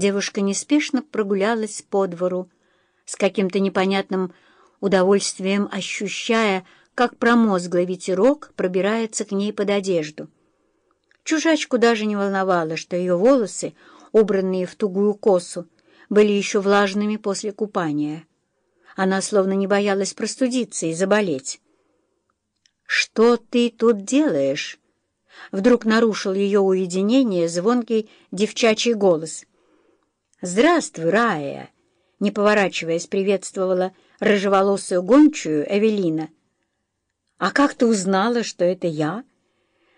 Девушка неспешно прогулялась по двору, с каким-то непонятным удовольствием ощущая, как промозглый ветерок пробирается к ней под одежду. Чужачку даже не волновало, что ее волосы, убранные в тугую косу, были еще влажными после купания. Она словно не боялась простудиться и заболеть. «Что ты тут делаешь?» Вдруг нарушил ее уединение звонкий девчачий голос. «Здравствуй, Рая!» Не поворачиваясь, приветствовала рыжеволосую гончую Эвелина. «А как ты узнала, что это я?»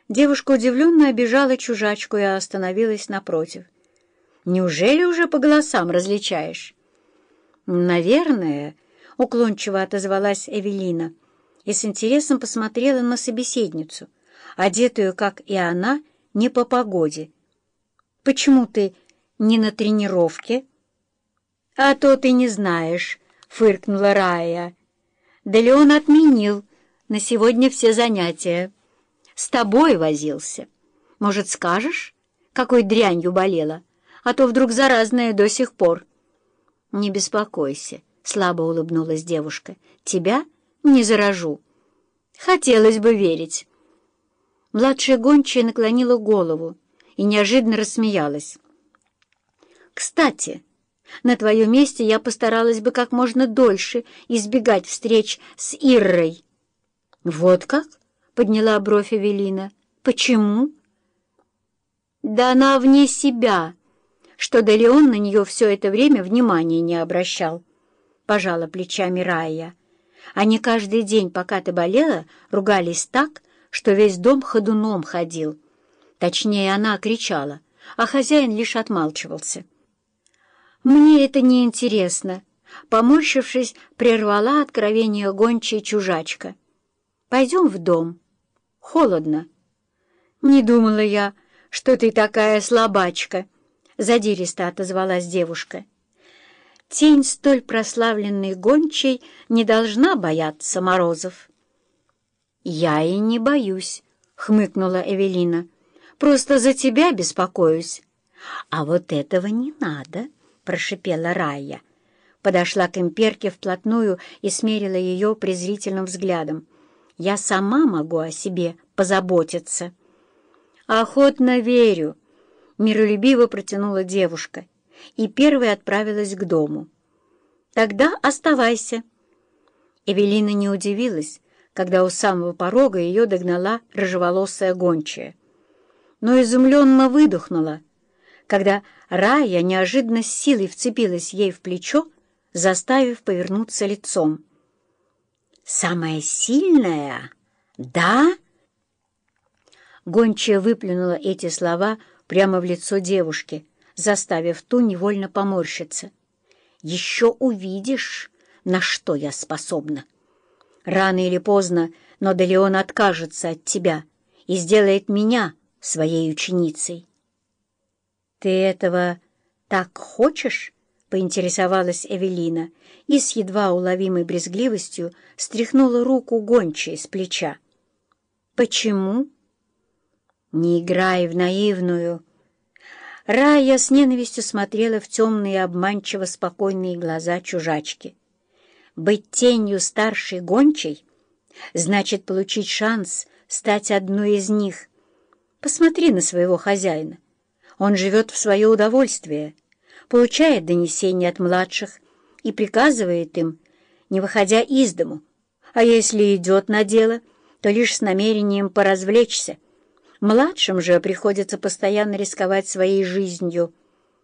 Девушка удивленно обижала чужачку и остановилась напротив. «Неужели уже по голосам различаешь?» «Наверное», — уклончиво отозвалась Эвелина и с интересом посмотрела на собеседницу, одетую, как и она, не по погоде. «Почему ты не на тренировке?» «А то ты не знаешь», — фыркнула Рая. «Да ли он отменил на сегодня все занятия? С тобой возился. Может, скажешь, какой дрянью болела, а то вдруг заразная до сих пор?» «Не беспокойся», — слабо улыбнулась девушка. «Тебя не заражу». «Хотелось бы верить». Младшая гончая наклонила голову и неожиданно рассмеялась. «Кстати, на твоем месте я постаралась бы как можно дольше избегать встреч с Иррой». «Вот как?» — подняла бровь Эвелина. «Почему?» «Да она вне себя, что да Леон на нее все это время внимания не обращал», — пожала плечами Рая. «Они каждый день, пока ты болела, ругались так, что весь дом ходуном ходил. Точнее, она кричала, а хозяин лишь отмалчивался». «Мне это не интересно», — поморщившись, прервала откровение гончая чужачка. «Пойдем в дом. Холодно». «Не думала я, что ты такая слабачка», — задиристо отозвалась девушка. «Тень столь прославленной гончей не должна бояться морозов». «Я и не боюсь», — хмыкнула Эвелина. «Просто за тебя беспокоюсь». «А вот этого не надо». — прошипела Рая. Подошла к имперке вплотную и смерила ее презрительным взглядом. «Я сама могу о себе позаботиться». «Охотно верю», — миролюбиво протянула девушка и первой отправилась к дому. «Тогда оставайся». Эвелина не удивилась, когда у самого порога ее догнала рыжеволосая гончая. Но изумленно выдохнула, когда Рая неожиданно с силой вцепилась ей в плечо, заставив повернуться лицом. «Самая сильная? Да?» Гончая выплюнула эти слова прямо в лицо девушки, заставив ту невольно поморщиться. «Еще увидишь, на что я способна. Рано или поздно, но Делеон откажется от тебя и сделает меня своей ученицей». «Ты этого так хочешь?» — поинтересовалась Эвелина и с едва уловимой брезгливостью стряхнула руку гончей с плеча. «Почему?» «Не играй в наивную!» Рая с ненавистью смотрела в темные обманчиво спокойные глаза чужачки. «Быть тенью старшей гончей значит получить шанс стать одной из них. Посмотри на своего хозяина. Он живет в свое удовольствие, получает донесения от младших и приказывает им, не выходя из дому, а если идет на дело, то лишь с намерением поразвлечься. Младшим же приходится постоянно рисковать своей жизнью —